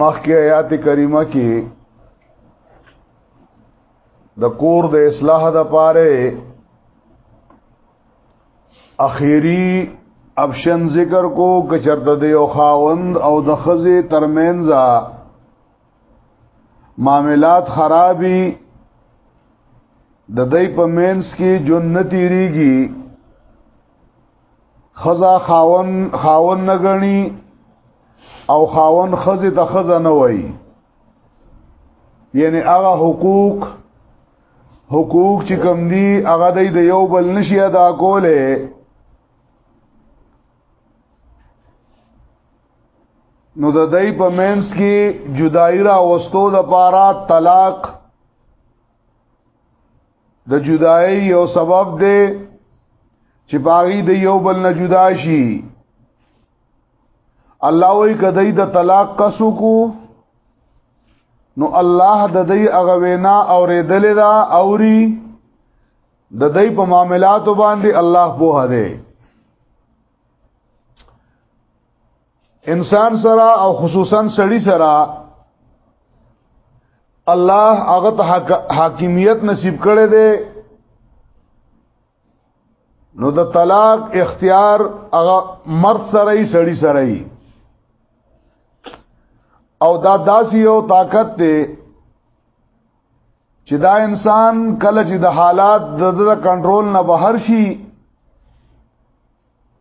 مخکې آیات کریمه کې د کور د اصلاح د پاره اخیری اپشن ذکر کو کچرته د یو خاوند او د خزه ترمنځ معاملات خرابي د دې په مینس کې جنتی ریږي خزا خاون خاون نه غني او خاون خزه ته خزه نه وای یعنی هغه حقوق حقوق چې کم دي هغه د یو بل نشي ادا کوله نو د دای په مینس کې جدای را وستو د پارا طلاق د جدای یو سبب دی چې باغی د یو بل نه جدا شي الله وی کدی د طلاق قصو کو نو الله د دې هغه وینا اورېدل دا اوري د دې په معاملاتو باندې الله په هده انسان سره او خصوصا سړی سره الله هغه ته حاکمیت نصیب کړي دي نو د طلاق اختیار هغه مرد سره ای سړی سره ای او دا داسې یو طاقت دی چې دا انسان کله چې د حالات د د کنټرول نه بهر شي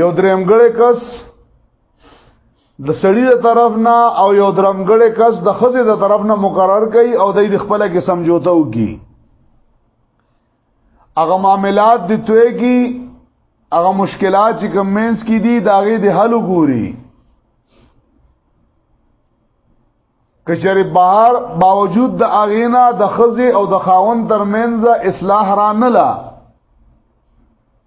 یو درمګړې کس د سړی د طرف نه او یو درمګړې کس د خزې د طرف نه مقرر کړي او د دې خپل کې سمجوته وکي هغه معاملات د توې کې هغه مشکلات چې کمنس کې دي دا غي د حل وګوري کچری بهر باوجود د اغینا د خزه او د خاون ترمنځ اصلاح را نه لا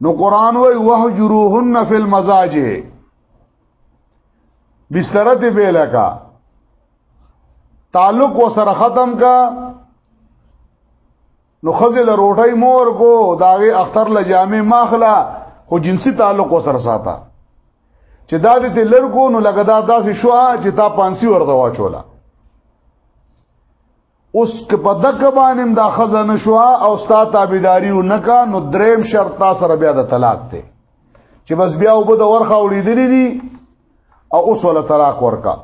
نو قران وای وهجروهن فی المزاجه بستر ته بیل کا تعلق و سره ختم کا نو خزل روټي مور کو داغه اختر لجامه ماخلا خو جنسي تعلق و سره ساته چې دا دې لرګو نو لګدا داسې شو چې تا پانسی ورته واچولا اوس که په دغه باندې دا خزانه شو او ستا تابعداري ونکا نو دریم شرط تا سره بیا د طلاق ته چې بس بیا وب د ورخه وړېدلې دي او اوس ولا طلاق ورکا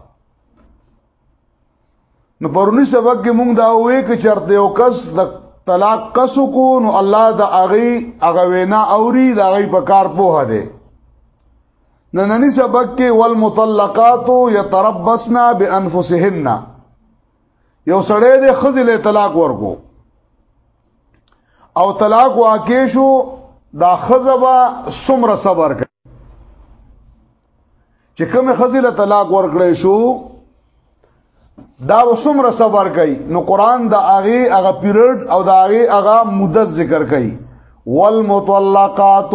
نو پرونی سبق کې مونږ دا وې چې چرته یو کس د طلاق کس کو نو الله د اغي اغه وینا اوري د اغي په کار پوه دی نننی سبق کې والمطلقات يتربصن بانفسهن یو سړی د خزل طلاق ورکو او طلاق واقع شو دا خزبا سمر صبر کړ چې کوم خزل طلاق ورکړې شو دا وسمره صبر کوي نو قران دا اغه اغه پیریډ او دا اغه اغه مدت ذکر کوي والمطلقات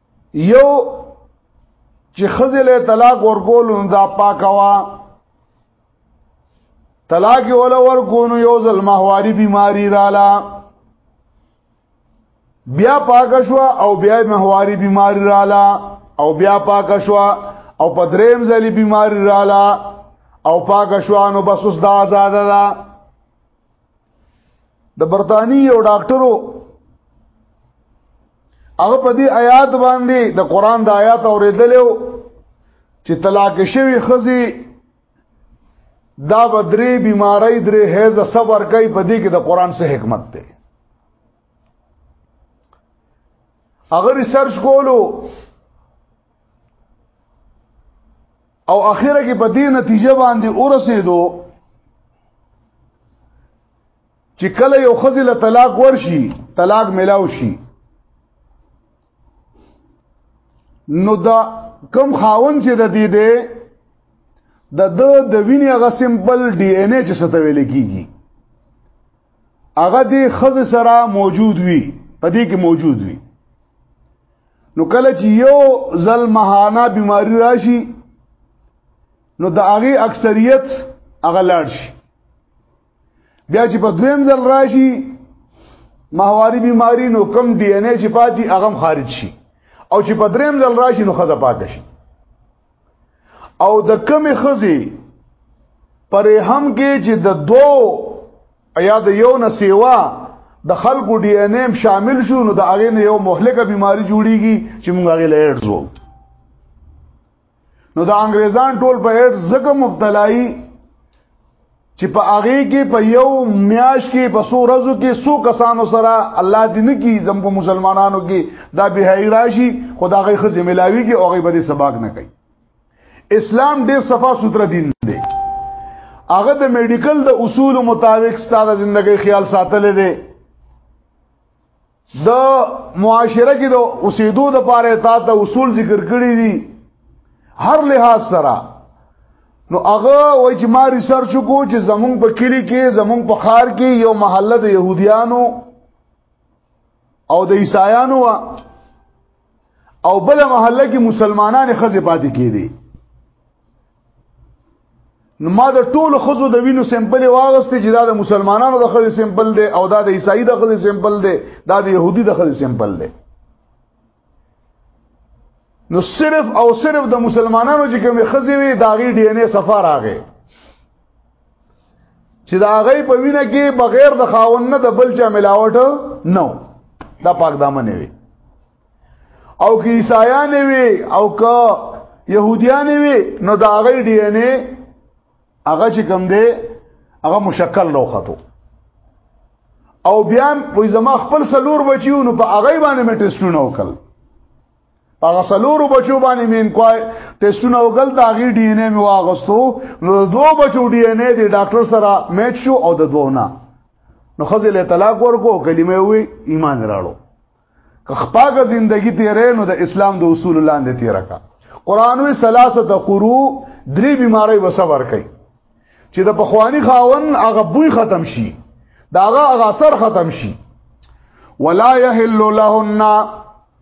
یو چې خزل طلاق ورکول نو دا پاکوا طلاق ولا ورکونو یو ځل ماهواري بیماری رااله بیا پاک شو او بیا مهواري بیماری رااله او بیا پاک شو او په دریم ځلې بیماری رااله او پاک شو نو بس اوس دا آزاد ده د برتانی یو ډاکټرو هغه په دې آیات باندې د قران د آیات اوریدلو چې طلاق شوی خزي دا بدري بیماری درې هیز صبر کوي په دې کې د قران څخه حکمت ده هغه ریسرچ کولو او اخره کې په دې نتیجه باندې ورسېدو چې کله یو خزل طلاق ورشي طلاق ملاو شي نو دا کم خاون چې د دې ده د د د وینې هغه سیمپل ډي ان اے چې ستویل کیږي هغه د خز سره موجود وي په دې کې موجود وي نو کله چې یو ځل مهانه بیماری راشي نو د هغه اکثریت هغه لاړ شي بیا چې په دویم ځل راشي ماهواري بیماری نو کم ډي ان اي چې پاتې هغه خارج شي او چې په دریم ځل راشي نو خزه پاتې شي او د کمی خزي پرې هم کې چې د دوو ایا د یو نه سیوا د خلکو ډي ان ایم شامل شو نو د هغه نه یو مهلکه بیماری جوړیږي چې موږ هغه له ایډز وو نو د انګریزان ټول په ایډز زګه مبتلای چې په هغه کې په یو میاش کې په سو ورځو کې سو کسانو سره الله دې نه کی زموږ مسلمانانو کې دا به راشي خدای غي خزه ملاوي کې او غي به سبق نه کوي اسلام ډیر صفا سوتره دین دی هغه د میډیکل د اصول مطابق ستاسو ژوندۍ خیال ساتل دي د معاشره کې د اوسېدو د پاره تا ته اصول ذکر کړی دي هر لحاظ سره نو هغه وای چې ما ریسرچ کو چې زمونږ په کلی کې زمونږ په خار کې یو محله د يهوديانو او د عیسایانو او بل محله کې مسلمانان خزه پاتې کېدي نو ما د ټولو خزو د وینو سیمپل واغستې چې دا د مسلمانانو د خزې سیمپل دی او دا د عیسائی د خزې سیمپل دی دا د يهودي د خزې سیمپل دی نو صرف او صرف د مسلمانانو چې کومې خزې وي دا غي ډي ان اي سفر راغې چې دا غي په وینه کې بغیر د خاون نه د بل چا ملاوت نو دا پاک دامن وي او کې عیسایان وي او که يهوديان وي نو دا غي ډي ان اي هغه چې کوم دی هغه مشکل لوخته او بیا په زما خپل سلور بچیو نو په هغه باندې مې ټیسټونه وکړ هغه سلورو بچو باندې مین کوی ټیسټونه وګل دا غي ډي ان اي مې واغستو نو دوه بچو ډي ان اي دی ډاکټر سره میچ شو او د دوه نه نو خزل طلاق ورکو کلمه وی ایمان راړو خپاګه زندگی تیرې نو د اسلام د اصول لاندې تیرا کا قران وی ثلاثه قرو درې بیماری وسور کوي چې د پخوانی خاون هغه بوی ختم شي داغه هغه اثر ختم شي ولا يحل لهن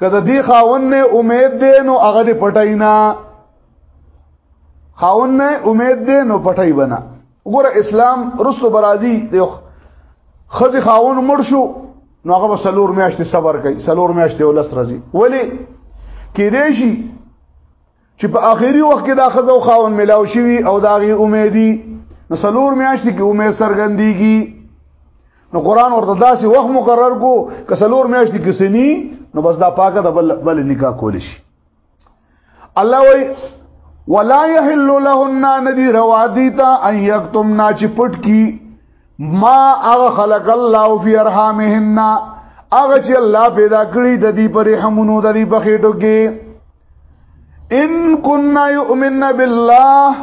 کله دی خاون نه امید دی نو هغه دی پټای نه خاون نه امید دی نو پټای بنا وګوره اسلام رستو برازي دی خزي خاون مړ شو نو هغه سلور میاشتې صبر کوي سلور میاشتې ولس راځي ولی کې دی شي چې په آخري وخت کې دا خزو خاون ملاو شي او دا غي امیدي نو سلور میاشتې کې امید سرګندېږي نو قران ورته داسې وخت مقرر کو که سلور میاشتې کې سني نو بس دا پاکه د بل بل نکاح کول شي الله وای ولا يحل لهن ندي رواديتا ان يكتمنا چې پټ کی ما اغه خلق الله في ارحامهن اغه چې الله پیدا کړی د دې پر رحمونو د دې په خېټو کې ان كنا يؤمننا بالله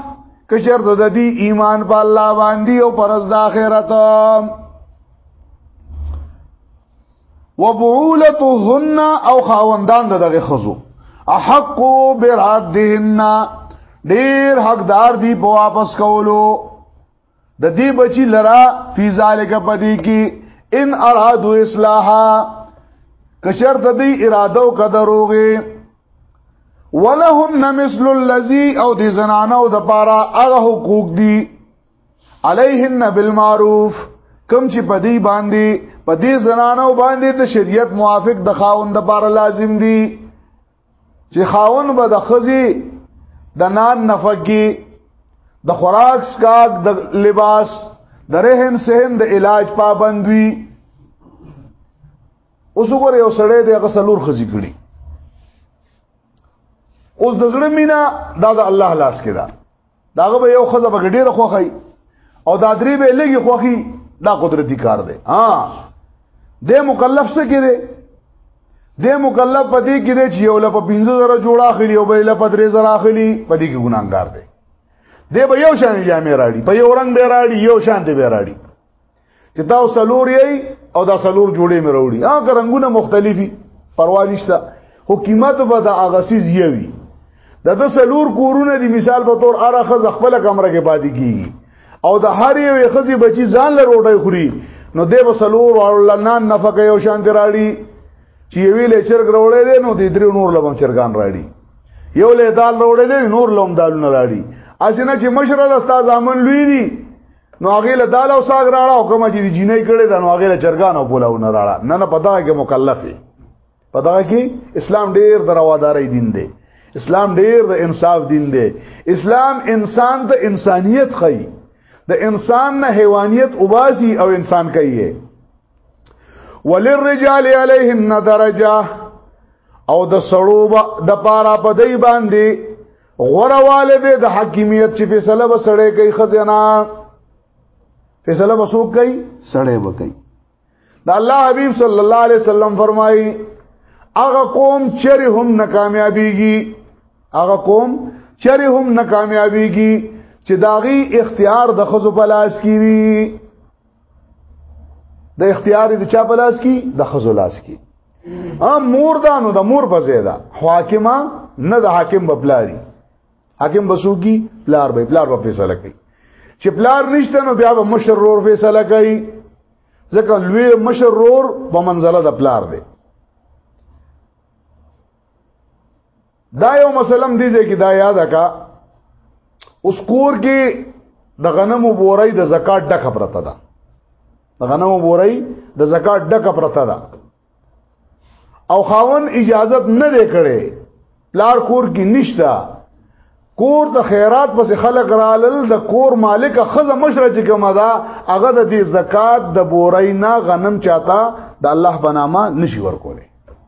کشر د دې ایمان په الله باندې او پرز د آخرت وبعولتهن او خاوندان دغه خزو احق برادهن ډیر حقدار دی په واپس کولو د دې بچی لرا فی ذالک پدی کی ان ارادو اصلاحا کشر د دې اراده او قدروغه ولهن مثل الذی او د زنانو د پاره هغه حقوق دی علیهن بالمعروف کم چې پدی باندې پدی زنانو باندې د شریعت موافق د خاوند د پاره لازم دی چې خاون به د خزي د نان نفقي د خوراک سکاک د لباس د رهن سهن د علاج پابند وي اوس وګوره یو سړی د غسلور خزي کړي اوس د زړه مینا دا د الله لاس کې ده داغه به یو خزه به ډیره خوخی او دا درې به لګي خوخی دا قدرتی کار دی ها د مکلف څه کړي د مکلف پدې کې دی چې یو لپاره 15000 جوړ اخلي او بل لپاره 3000 اخلي پدې کې ګناګار دی دی به یو شان جامې راړي په یو رنگ به راړي یو شان دی به راړي چې دا سلور یې او دا سلور جوړې مې وروړي هغه رنگونه مختلفي پروا نشته خو قیمت به دا اغسیز یوي د د سلور کورونه دی مثال په تور اره خز خپل کمره کې پاتې کیږي او د هر یو خزي بچي ځان له روټي خوري نو دی به سلور او لنان نفقه یو شان دراړي چې وی له چرګ وروړې دي نو د درې نور لبم چرګان راړي یو له دال وروړې دي نور لوم دالونه راړي اسنه چې مشره د استاد امن لوی دي نو هغه له دال او ساګ راړه او کوم چې د جینۍ کړي دا نو هغه له چرګان او پولاو نه راړه نه نه پتا کې مکلف دی پتا کې اسلام ډیر درواداري دین دی اسلام ډیر د انصاف دین دی اسلام انسان ته انسانیت خي د انسان نه حیوانیت اوباسي او انسان کوي وللرجال علیهن درجه او د سړو د پارا په دی باندې غره والده د حکیمیت چې فیصله وسړې کوي خزانه فیصله وسوک کوي سړې وکي د الله حبیب صلی الله علیه وسلم فرمایي هغه قوم چری هم ناکامیابیږي هغه قوم چری هم ناکامیابیږي چې داغي اختیار د خزو په لاس کې وي د اختیار د چا په لاس کې د خزو لاس کې ا مور دا نو د مور په زیاده حاکمه نه د حاکم په پلاری حاکم بسوګي پلار به پلار په فیصله کوي چې پلار نشته نو بیا به مشر رور فیصله کوي ځکه لوی مشر رور په منزله د پلار دی دا یو مسلم دی چې دا یاد کا اوس کور کې د غنمو بورای د زکات ډکه پرته ده د غنمو بورای د زکات ډکه پرته ده او خاون اجازت نه دی کړي پلار کور کې نشتا کور د خیرات پس خلق رالل د کور مالک خزه مشره چې کومه ده هغه د دې زکات د بورای نه غنم چاته د الله بنامه نشي ورکوله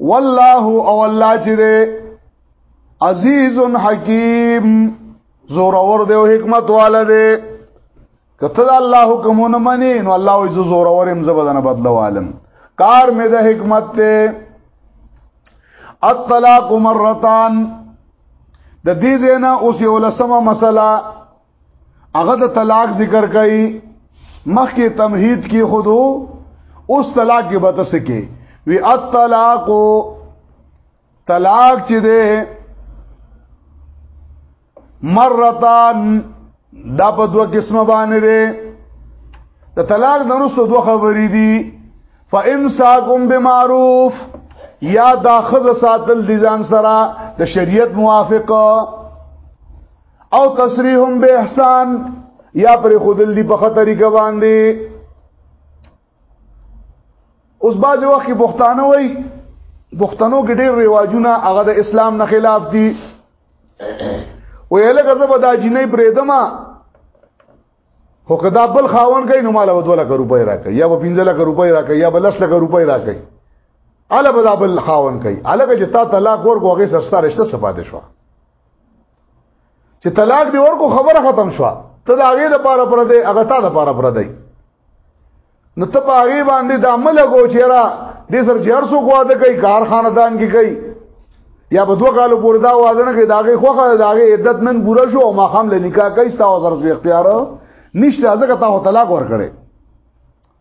والله او الله چې دې عزیز حکیم زور اور دې او حکمت والا دې کته د الله حکمونه منی نو الله وي زور اورم زبدنه بدلو عالم کار مې د حکمت ته الطلاق مرتان د دې زینا اوس یو لسمه مسله هغه د طلاق ذکر کوي مخکې تمهید کې خودو اوس طلاق کې بته سکے وی الطلاق طلاق چې ده مرتان دا په دوه قسمه باندې ده د طلاق نرسته دوه خبرې دي فامساکم بمعروف یا دا خذ ساتل دي ځان سره د شریعت موافق او تسریحهم به احسان یا پر خودل دی په خطرې کې باندې اوس باز وخت کې بوختانه وای بوختانو کې ډېر ریواجونه هغه د اسلام نه خلاف دي ویل غزه به دا جنې بریدما خو کدا بل خاون کوي نو مال و 2 لک روپۍ راکې یا و 15 لک روپۍ راکې یا بل 10 لک روپۍ راکې اله بل خاون کوي اله چې تا طلاق ورکو هغه سره ستاره رشتہ صفاده شو چې طلاق دی ورکو خبره ختم شوه ته دا غي د پاره پر دی هغه تا د پاره پر دی نو ته پاغي باندې د عمل غو چیرې دې سر چې هر څوک واده کوي کارخانه دان کې کوي یا په دوه کالو پورې دا واده نه کوي داغه خوخه داغه عدت نن پوره شو او ما خام له نکاح کوي ستا وزر اختیار نشته ځکه تا طلاق ورکړي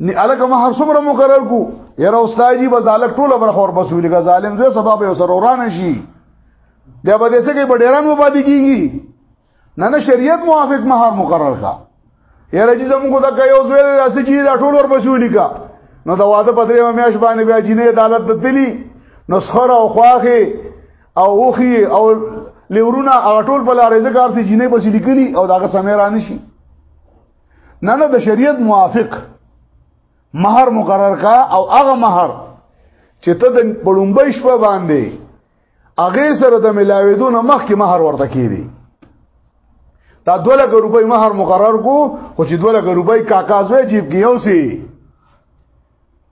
ني الګ ما هر څومره مقرر کو یره استاد جی بس الګ ټوله برخه ور بسولې کا ظالم زه سبب یو سر وران شي بیا به دې سګي بډېران مو باندې کیږي نه نه شریعت موافق مہر مقرر کا یره جی زموږ دا کوي او زوی داسې جی دا ټول ور بسولې کا نو دا واده پدرې مې اش باندې بیا جنې عدالت ته تلی نو سخره او خواخه او اوخي او لورونه هغه ټول په لارې زګار سي جنې بس لیکلي او داغه سمې رانه شي نه نه د شریعت موافق مہر مقرر کا او هغه مہر چې ته د پړومبې شپه باندې هغه سره د ملاویدو نه مخکې مہر ورته کیدی دا 2 لک روپۍ مہر مقرر کو خو چې 2 لک روپۍ کاکا زوی جیب کې یو سی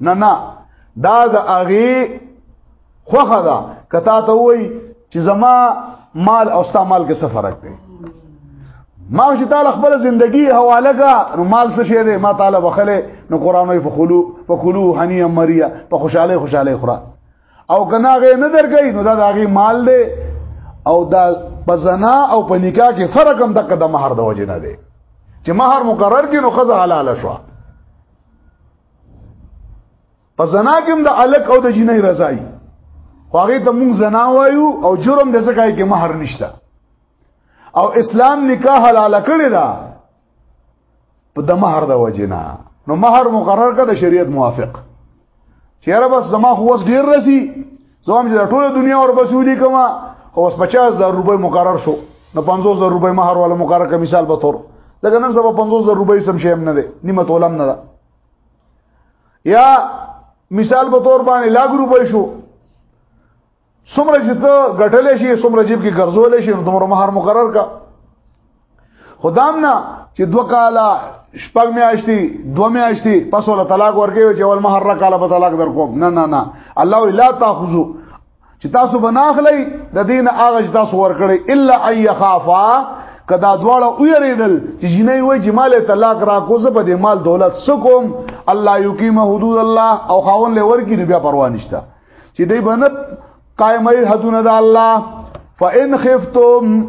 نه نه دا د اغي خوخه ده کته ته وای چې زما مال او ستا مال کې څه فرق دی ما چې تعالی خپل ژوندۍ حواله کا نو مال څه شي دی ما تعالی بخله نو قران وی فخلو فخلو حنیه مریا په خوشاله خوشاله خورا او کنا غي نه درګی نو دا داغي مال دی او دا په زنا او په نکاح کې فرق هم دغه د مہر د وجه نه دی چې مہر مقرر کینو خزه حلاله شوه په زنا کې د الک او د جنۍ رضای خو هغه ته مونږ زنا وایو او جرم د زکای کې مہر نشته او اسلام نکاح حلال کړی دا په د مہر د وجنا نو مہر مقرر کړه د شریعت موافق چیرې بس زما خو وس ډیر رسی زوم چې ټول دنیا ور بسولي کما اوس 50000 روپۍ مقرر شو نو 50000 روپۍ مہر ولا مقرر کړه مثال به تور لکه نن سبا 50000 روپۍ سم شي هم نه ده نیمه تولم نه ده یا مثال به تور باندې لاګ روپۍ شو څومره چې ته غټلې شي څومره جیب کې ګرځولې شي نو تمره مہر مقرر کا خدام نه چې دو کاله شپږ میاشتي دو میاشتي پس ول طلاق ورکوي چې ول مہر را کاله په طلاق در کوم نه نه نه الله لا تاخذو چې تاسو بناخلی د دین هغه چې تاسو ورکړي الا اي خافا کدا دواړه ویریدل چې جنې وای چې مال طلاق را کوزه په دې مال دولت سکوم الله یقیم حدود الله او خاون له ورکی بیا پروا نشته چې دې بنه قائمې حدود الله فإن خفتم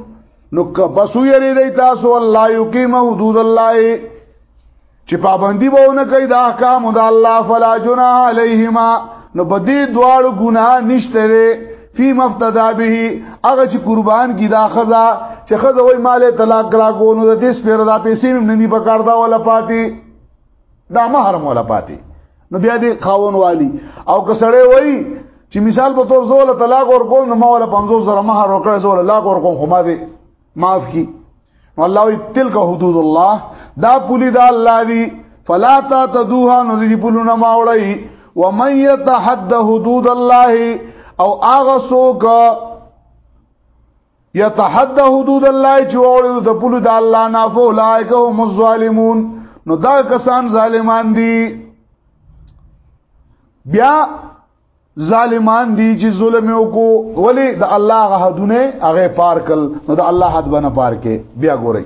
نو کبسو یری دی تاسو الله یقیم حدود الله چې پابندی وونه کوي د احکام د الله فلا جناح علیهما نو بدی دواړو ګناه نشته لري فی مفتدا به هغه چې قربان کی دا خزا چې خزا وای مال طلاق را کو نو د دې سپیر دا پیسې نه دی پکړدا ولا پاتې دا محرم ولا پاتې نو بیا دې خاون والی او کسړې وای چې مثال په تور زول طلاق ور کوم نو ما ولا 50 زره مہر وکړ زول طلاق ور کوم خو ما دې معاف کی نو الله وی تلک حدود الله دا پولی دا الله دی فلا تا تدوها نو دې پولونه ما وړي ومن يتحد حدود الله او اغه سوک یتحدى حدود الله چې وړو د پلو د الله نه فولایک هم الظالمون نو دا کسان ظالمان دي بیا ظالمان دي چې ظلم وکړو ولی د الله حدونه هغه پار کړ نو د الله حد باندې پار کې بیا ګورئ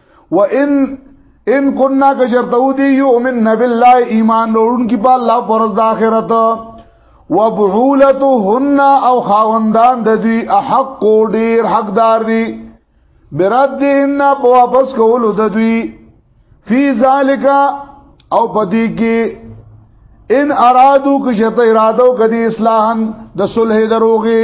وان ان كنا كشرتو دي يؤمن بالله ایمان لرون کی په الله فرض د اخرت وبعولتهن او خاوندان د دوی احق ډیر حقدار دي برادهن په واپس کولو د دوی فی ذالک او پدی کې ان ارادو کشت ارادو کدی اصلاحا د صلح دروغي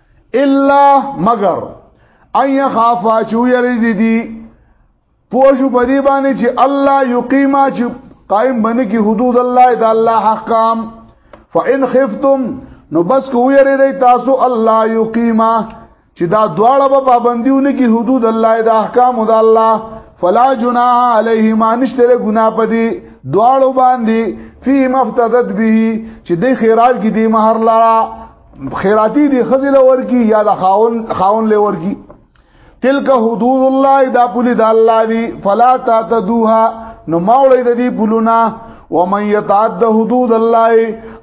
الا مگر اي خافا چو يري دي پوښو په دې باندې چې الله يقيما چې قائم باندې کې حدود الله د الله حقام فان خفتم نو بس کو یری دی تاسو الله یقیما چې دا دواړه په پابندیونه کې حدود الله د احکام د الله فلا جناح علیهما نشتره ګنا پدی دواړو باندې فی مفتدت به چې د خیرال کې دی مہر لرا خیراتی دی خزل ورکی یا د خاون خاون لور کی تلک حدود الله دا پولی د الله دی فلا تعتدوها نو ماولی د دې پولونه ومن يتعد حدود الله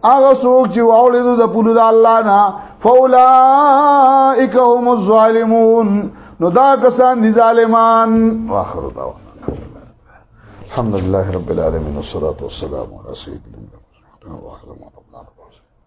هغه څوک چې واولې د پولو د الله نه فاولائک هم الظالمون نو دا کسان دي ظالمان واخر دا الحمد لله رب العالمين والصلاه والسلام على سيدنا محمد وعلى اله وصحبه